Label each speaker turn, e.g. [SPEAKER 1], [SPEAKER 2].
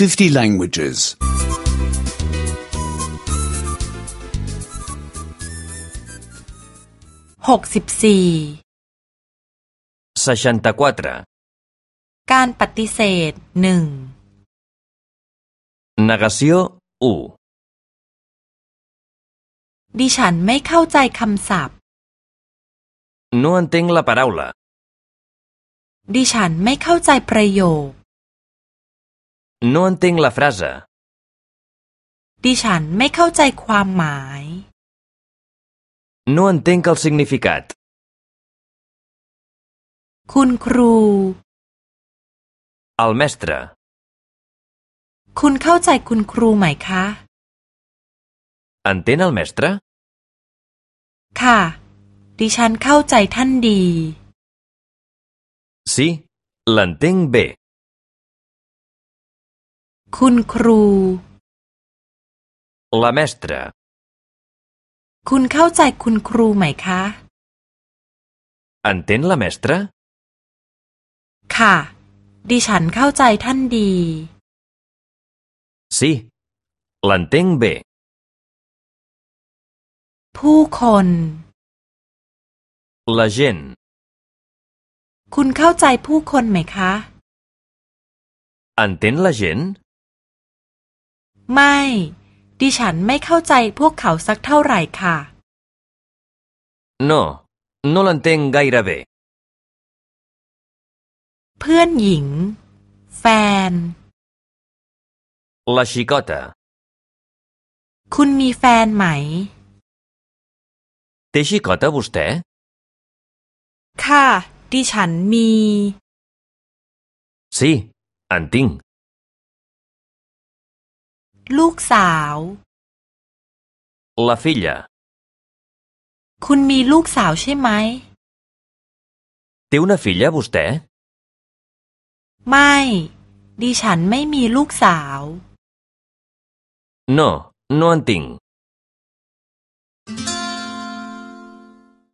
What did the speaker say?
[SPEAKER 1] 50 languages.
[SPEAKER 2] หกสิบสี่
[SPEAKER 3] 64.
[SPEAKER 2] การปฏิเสธหนึ่ง
[SPEAKER 3] Negació 1.
[SPEAKER 2] ดิฉันไม่เข้าใจคำศัพท์
[SPEAKER 3] No entenc la paraula.
[SPEAKER 2] ดิฉันไม่เข้าใจประโยค
[SPEAKER 3] No entenc la frase.
[SPEAKER 2] ดิฉันไม่เข้าใจความหมาย
[SPEAKER 3] No entenc el significat.
[SPEAKER 2] คุณครู
[SPEAKER 3] El mestre.
[SPEAKER 2] คุณเข้าใจคุณครูไหมคะ
[SPEAKER 3] Entén el mestre?
[SPEAKER 2] ค่ะ ดิฉันเข้าใจท่านดี
[SPEAKER 3] Sí, l'entenc bé.
[SPEAKER 2] คุณครู
[SPEAKER 3] La mestra.
[SPEAKER 2] คุณเข้าใจคุณครูไหมคะ
[SPEAKER 3] Entén la mestra?
[SPEAKER 2] ค่ะ ดิฉันเข้าใจท่านดี
[SPEAKER 3] Sí, l'entenc bé.
[SPEAKER 2] ผู้คน
[SPEAKER 3] La gent.
[SPEAKER 2] คุณเข้าใจผู้คนไหมคะ
[SPEAKER 3] Entén la gent?
[SPEAKER 2] ไม่ ดิฉันไม่เข้าใจพวกเขาสักเท่าไหร่ค่ะ
[SPEAKER 3] No, no l'entenc gaire bé.
[SPEAKER 2] เพื่อนหญิง แฟน
[SPEAKER 3] La xicota.
[SPEAKER 2] คุณมีแฟนไหม
[SPEAKER 3] Té xicota vostè?
[SPEAKER 2] ค่ะ ดิฉันมี
[SPEAKER 3] Sí, en tinc.
[SPEAKER 2] ลูกสาว
[SPEAKER 3] La filla.
[SPEAKER 2] คุณมีลูกสาวใช่ไหม
[SPEAKER 3] Té una filla vostè?
[SPEAKER 2] ไม่ ดิฉันไม่มีลูกสาว
[SPEAKER 3] No, no en tinc.